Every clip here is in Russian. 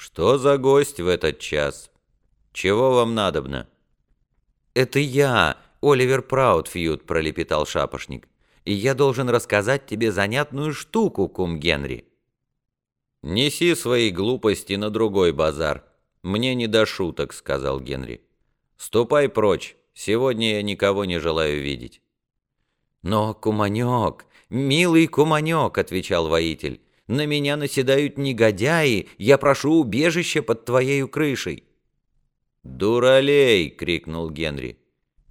«Что за гость в этот час? Чего вам надобно?» «Это я, Оливер Праудфьюд», — пролепетал шапошник. «И я должен рассказать тебе занятную штуку, кум Генри». «Неси свои глупости на другой базар. Мне не до шуток», — сказал Генри. «Ступай прочь. Сегодня я никого не желаю видеть». «Но, куманек, милый куманек», — отвечал воитель, — «на меня наседают негодяи, я прошу убежища под твоею крышей». «Дуралей!» — крикнул Генри.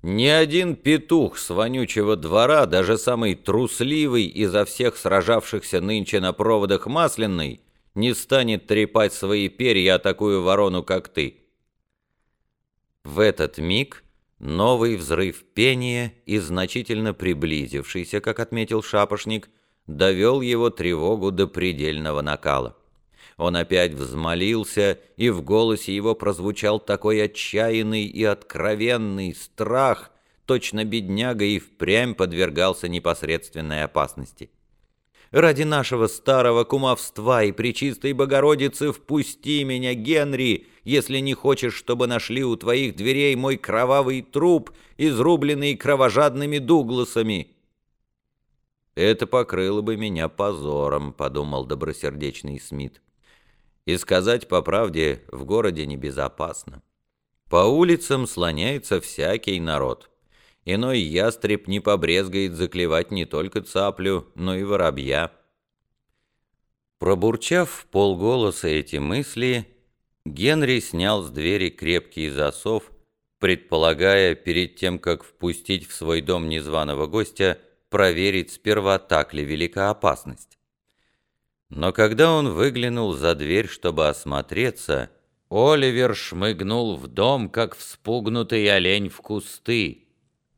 «Ни один петух с вонючего двора, даже самый трусливый изо всех сражавшихся нынче на проводах масляной, не станет трепать свои перья о такую ворону, как ты». В этот миг новый взрыв пения и значительно приблизившийся, как отметил шапошник, довел его тревогу до предельного накала. Он опять взмолился, и в голосе его прозвучал такой отчаянный и откровенный страх, точно бедняга и впрямь подвергался непосредственной опасности. «Ради нашего старого кумовства и пречистой Богородицы впусти меня, Генри, если не хочешь, чтобы нашли у твоих дверей мой кровавый труп, изрубленный кровожадными дугласами». «Это покрыло бы меня позором», — подумал добросердечный Смит. И сказать по правде, в городе небезопасно. По улицам слоняется всякий народ. Иной ястреб не побрезгает заклевать не только цаплю, но и воробья. Пробурчав полголоса эти мысли, Генри снял с двери крепкий засов, предполагая, перед тем, как впустить в свой дом незваного гостя, проверить сперва, так ли велика опасность. Но когда он выглянул за дверь, чтобы осмотреться, Оливер шмыгнул в дом, как вспугнутый олень в кусты,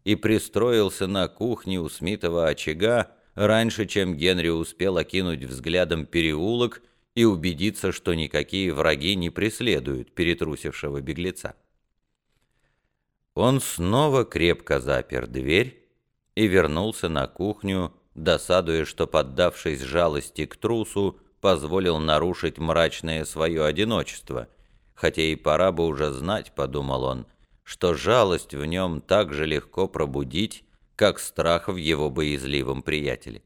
и пристроился на кухне у Смитова очага раньше, чем Генри успел окинуть взглядом переулок и убедиться, что никакие враги не преследуют перетрусившего беглеца. Он снова крепко запер дверь и вернулся на кухню, досадуя, что, поддавшись жалости к трусу, позволил нарушить мрачное свое одиночество, хотя и пора бы уже знать, подумал он, что жалость в нем так же легко пробудить, как страх в его боязливом приятеле.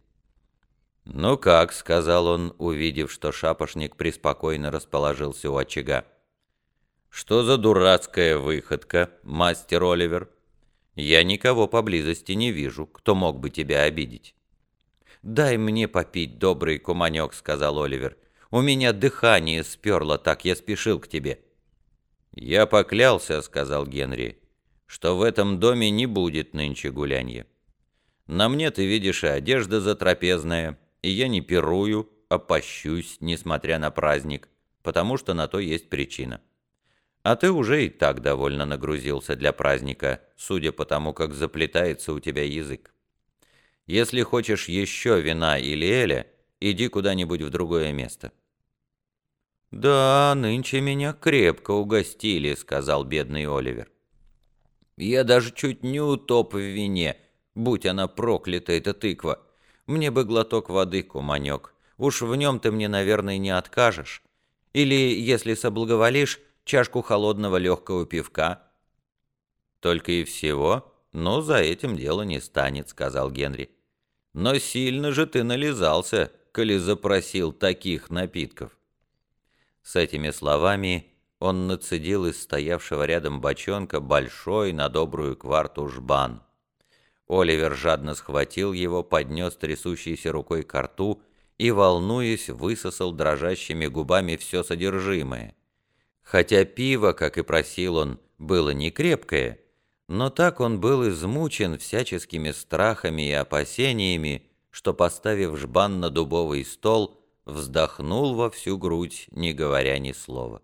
«Ну как?» — сказал он, увидев, что шапошник преспокойно расположился у очага. «Что за дурацкая выходка, мастер Оливер? Я никого поблизости не вижу, кто мог бы тебя обидеть». «Дай мне попить, добрый куманек», — сказал Оливер. «У меня дыхание сперло, так я спешил к тебе». «Я поклялся», — сказал Генри, — «что в этом доме не будет нынче гулянья. На мне, ты видишь, и одежда затрапезная, и я не пирую, а пощусь, несмотря на праздник, потому что на то есть причина. А ты уже и так довольно нагрузился для праздника, судя по тому, как заплетается у тебя язык. Если хочешь еще вина или эля, иди куда-нибудь в другое место». «Да, нынче меня крепко угостили», — сказал бедный Оливер. «Я даже чуть не утоп в вине, будь она проклята, эта тыква. Мне бы глоток воды, куманек. Уж в нем ты мне, наверное, не откажешь. Или, если соблаговолишь, чашку холодного легкого пивка». «Только и всего? Но за этим дело не станет», — сказал Генри. Но сильно же ты нализался, коли запросил таких напитков». С этими словами он нацедил из стоявшего рядом бочонка большой на добрую кварту жбан. Оливер жадно схватил его, поднес трясущейся рукой к рту и, волнуясь, высосал дрожащими губами все содержимое. Хотя пиво, как и просил он, было не крепкое, но так он был измучен всяческими страхами и опасениями, что, поставив жбан на дубовый стол, вздохнул во всю грудь, не говоря ни слова.